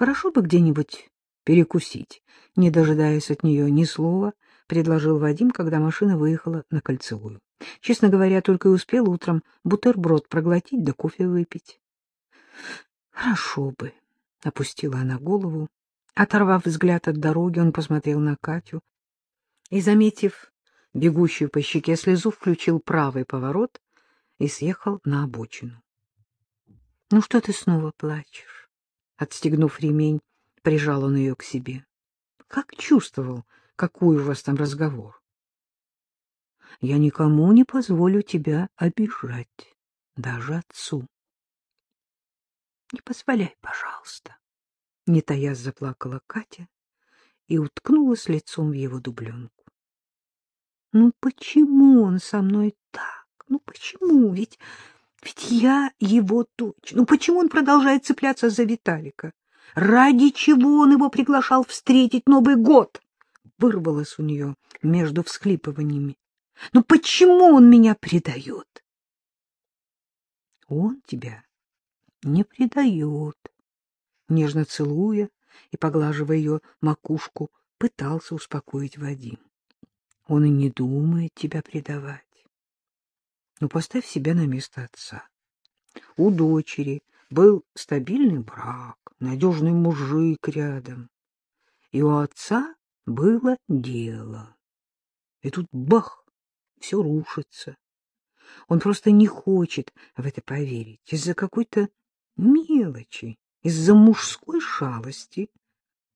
Хорошо бы где-нибудь перекусить. Не дожидаясь от нее ни слова, предложил Вадим, когда машина выехала на кольцевую. Честно говоря, только и успел утром бутерброд проглотить да кофе выпить. Хорошо бы, — опустила она голову. Оторвав взгляд от дороги, он посмотрел на Катю и, заметив бегущую по щеке слезу, включил правый поворот и съехал на обочину. — Ну что ты снова плачешь? Отстегнув ремень, прижал он ее к себе. — Как чувствовал, какой у вас там разговор? — Я никому не позволю тебя обижать, даже отцу. — Не позволяй, пожалуйста. Не таясь заплакала Катя и уткнулась лицом в его дубленку. Ну почему он со мной так? Ну почему? Ведь, ведь я его дочь. Ну почему он продолжает цепляться за Виталика? Ради чего он его приглашал встретить Новый год? Вырвалось у нее между всхлипываниями. Ну почему он меня предает? Он тебя не предает, нежно целуя и поглаживая ее макушку, пытался успокоить Вадим. Он и не думает тебя предавать. Но ну, поставь себя на место отца. У дочери был стабильный брак, надежный мужик рядом. И у отца было дело. И тут бах, все рушится. Он просто не хочет в это поверить из-за какой-то мелочи, из-за мужской шалости.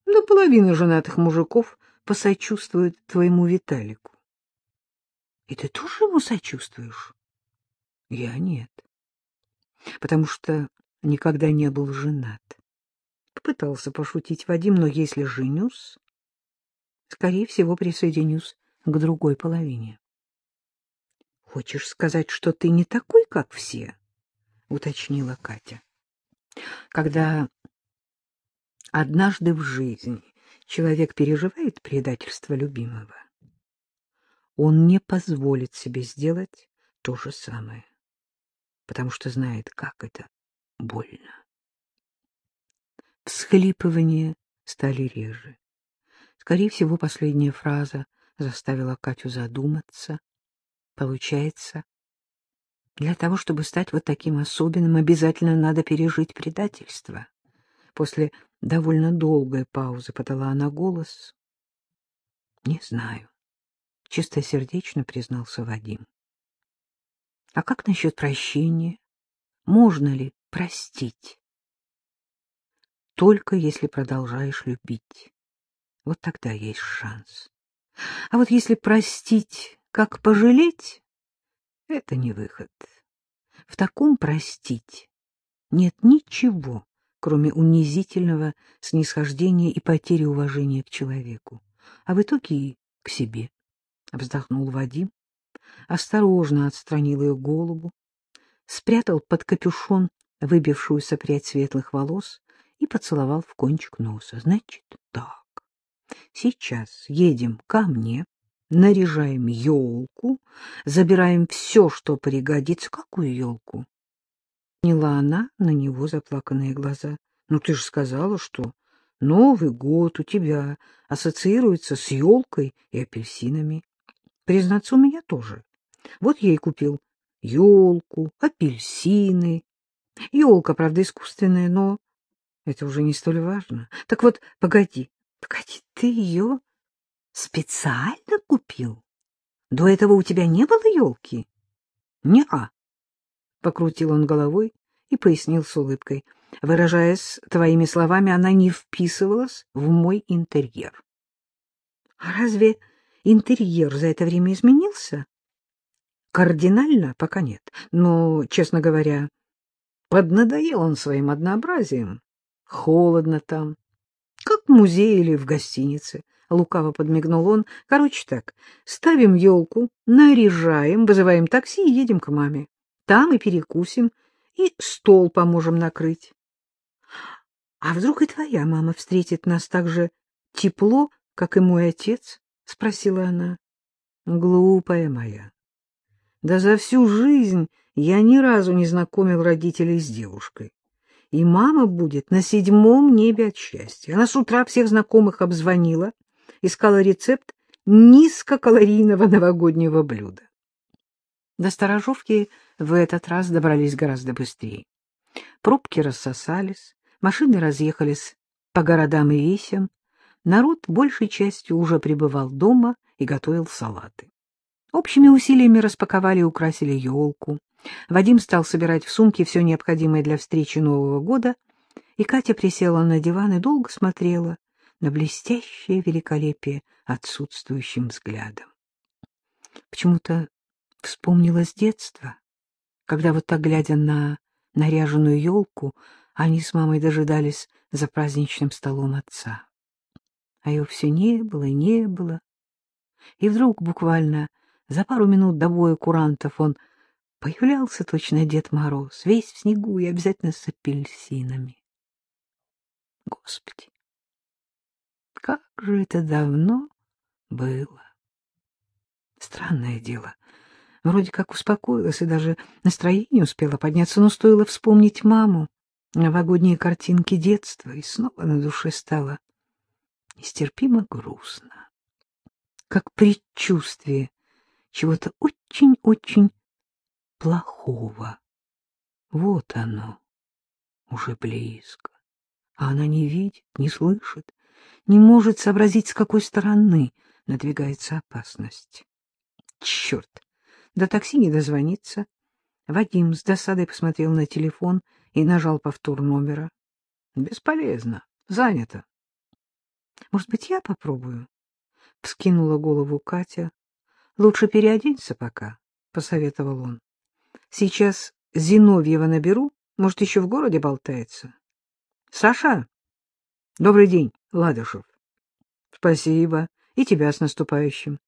До половины женатых мужиков посочувствуют твоему Виталику. И ты тоже ему сочувствуешь? Я нет. Потому что никогда не был женат. Попытался пошутить Вадим, но если женюсь, скорее всего, присоединюсь к другой половине. Хочешь сказать, что ты не такой, как все? уточнила Катя. Когда однажды в жизни человек переживает предательство любимого, он не позволит себе сделать то же самое, потому что знает, как это больно. Всхлипывания стали реже. Скорее всего, последняя фраза заставила Катю задуматься. Получается, для того, чтобы стать вот таким особенным, обязательно надо пережить предательство. После довольно долгой паузы подала она голос. — Не знаю, — чистосердечно признался Вадим. — А как насчет прощения? Можно ли простить? — Только если продолжаешь любить. Вот тогда есть шанс. А вот если простить, как пожалеть, это не выход. В таком простить нет ничего, кроме унизительного снисхождения и потери уважения к человеку, а в итоге и к себе. Вздохнул Вадим, осторожно отстранил ее голову, спрятал под капюшон выбившуюся прядь светлых волос и поцеловал в кончик носа. Значит, так. Сейчас едем ко мне, наряжаем елку, забираем все, что пригодится. Какую елку? Поняла она на него заплаканные глаза. Ну, ты же сказала, что Новый год у тебя ассоциируется с елкой и апельсинами. Признаться, у меня тоже. Вот я и купил елку, апельсины. Елка, правда, искусственная, но это уже не столь важно. Так вот, погоди, погоди, ты ее Специально купил? До этого у тебя не было елки? Не-а. Покрутил он головой и пояснил с улыбкой. Выражаясь твоими словами, она не вписывалась в мой интерьер. А разве интерьер за это время изменился? Кардинально пока нет. Но, честно говоря, поднадоел он своим однообразием. Холодно там, как в музее или в гостинице. — лукаво подмигнул он. — Короче так, ставим елку, наряжаем, вызываем такси и едем к маме. Там и перекусим, и стол поможем накрыть. — А вдруг и твоя мама встретит нас так же тепло, как и мой отец? — спросила она. — Глупая моя. Да за всю жизнь я ни разу не знакомил родителей с девушкой. и мама будет на седьмом небе от счастья. Она с утра всех знакомых обзвонила, искала рецепт низкокалорийного новогоднего блюда. До Сторожовки в этот раз добрались гораздо быстрее. Пробки рассосались, машины разъехались по городам и весям, народ большей частью уже пребывал дома и готовил салаты. Общими усилиями распаковали и украсили елку. Вадим стал собирать в сумки все необходимое для встречи Нового года, и Катя присела на диван и долго смотрела на блестящее великолепие отсутствующим взглядом. Почему-то вспомнилось детство, когда вот так, глядя на наряженную елку, они с мамой дожидались за праздничным столом отца. А ее все не было и не было. И вдруг, буквально за пару минут до боя курантов, он появлялся точно Дед Мороз, весь в снегу и обязательно с апельсинами. Господи, как же это давно было! Странное дело. Вроде как успокоилась и даже настроение успела подняться, но стоило вспомнить маму, новогодние картинки детства, и снова на душе стало нестерпимо грустно. Как предчувствие чего-то очень-очень плохого. Вот оно, уже близко. А она не видит, не слышит, не может сообразить, с какой стороны надвигается опасность. Черт! До такси не дозвониться. Вадим с досадой посмотрел на телефон и нажал повтор номера. Бесполезно. Занято. Может быть, я попробую? Вскинула голову Катя. Лучше переоденься пока, посоветовал он. Сейчас Зиновьева наберу, может, еще в городе болтается. Саша! Добрый день, Ладышев. Спасибо. И тебя с наступающим.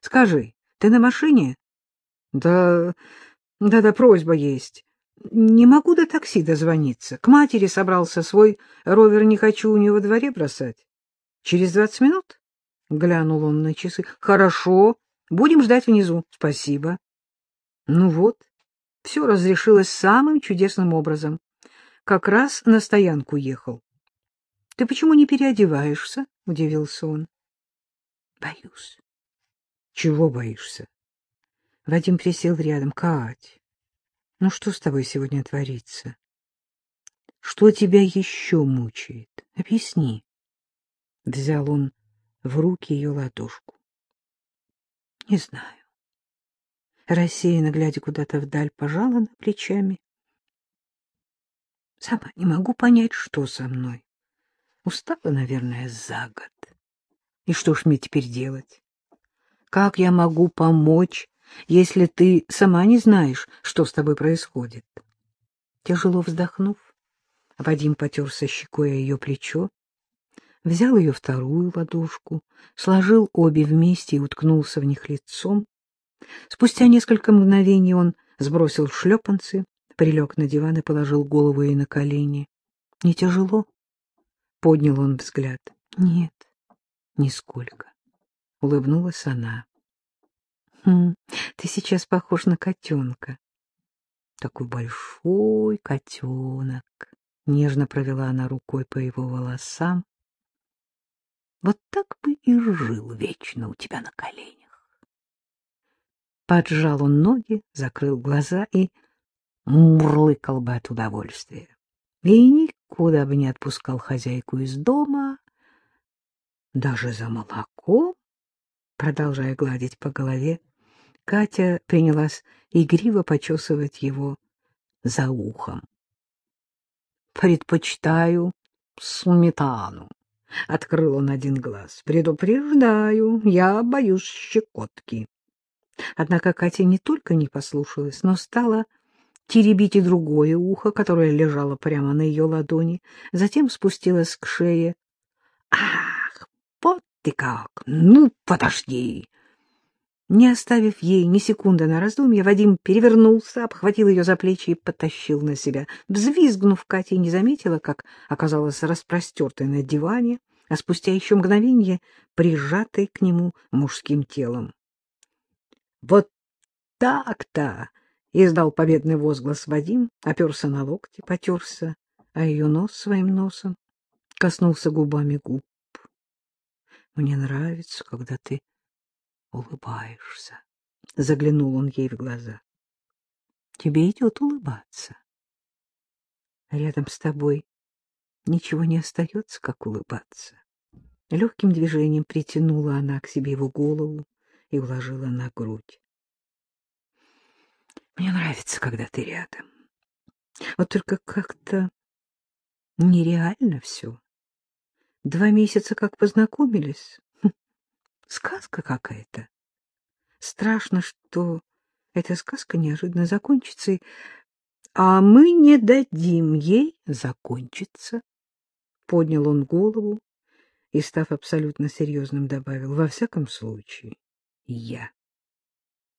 Скажи, ты на машине? Да, да-да, просьба есть. Не могу до такси дозвониться. К матери собрался свой ровер, не хочу у него во дворе бросать. Через двадцать минут? Глянул он на часы. Хорошо, будем ждать внизу. Спасибо. Ну вот, все разрешилось самым чудесным образом. Как раз на стоянку ехал. — Ты почему не переодеваешься? — удивился он. — Боюсь. — Чего боишься? Вадим присел рядом. — Кать, ну что с тобой сегодня творится? Что тебя еще мучает? Объясни. Взял он в руки ее ладошку. — Не знаю. Рассеянно, глядя куда-то вдаль, пожала на плечами. Сама не могу понять, что со мной. Устала, наверное, за год. И что ж мне теперь делать? Как я могу помочь, если ты сама не знаешь, что с тобой происходит? Тяжело вздохнув, Вадим потерся щекой о ее плечо, взял ее вторую ладошку, сложил обе вместе и уткнулся в них лицом. Спустя несколько мгновений он сбросил шлепанцы, прилег на диван и положил голову ей на колени. — Не тяжело? — поднял он взгляд. — Нет, нисколько. Улыбнулась она. — Хм, ты сейчас похож на котенка. — Такой большой котенок. Нежно провела она рукой по его волосам. — Вот так бы и жил вечно у тебя на коленях. Поджал он ноги, закрыл глаза и мурлыкал бы от удовольствия. И никуда бы не отпускал хозяйку из дома, даже за молоком, продолжая гладить по голове, Катя принялась игриво почесывать его за ухом. — Предпочитаю сметану. Открыл он один глаз. — Предупреждаю, я боюсь щекотки. Однако Катя не только не послушалась, но стала теребить и другое ухо, которое лежало прямо на ее ладони, затем спустилась к шее. — Ах, вот ты как! Ну, подожди! Не оставив ей ни секунды на раздумье, Вадим перевернулся, обхватил ее за плечи и потащил на себя. Взвизгнув, Катя не заметила, как оказалась распростертой на диване, а спустя еще мгновение прижатой к нему мужским телом. — Вот так-то! — издал победный возглас Вадим, оперся на локти, потерся а ее нос своим носом коснулся губами губ. Мне нравится, когда ты улыбаешься. Заглянул он ей в глаза. Тебе идет улыбаться. Рядом с тобой ничего не остается, как улыбаться. Легким движением притянула она к себе его голову и уложила на грудь. Мне нравится, когда ты рядом. Вот только как-то нереально все. Два месяца как познакомились. Сказка какая-то. Страшно, что эта сказка неожиданно закончится, и... а мы не дадим ей закончиться. Поднял он голову и, став абсолютно серьезным, добавил, во всяком случае, я.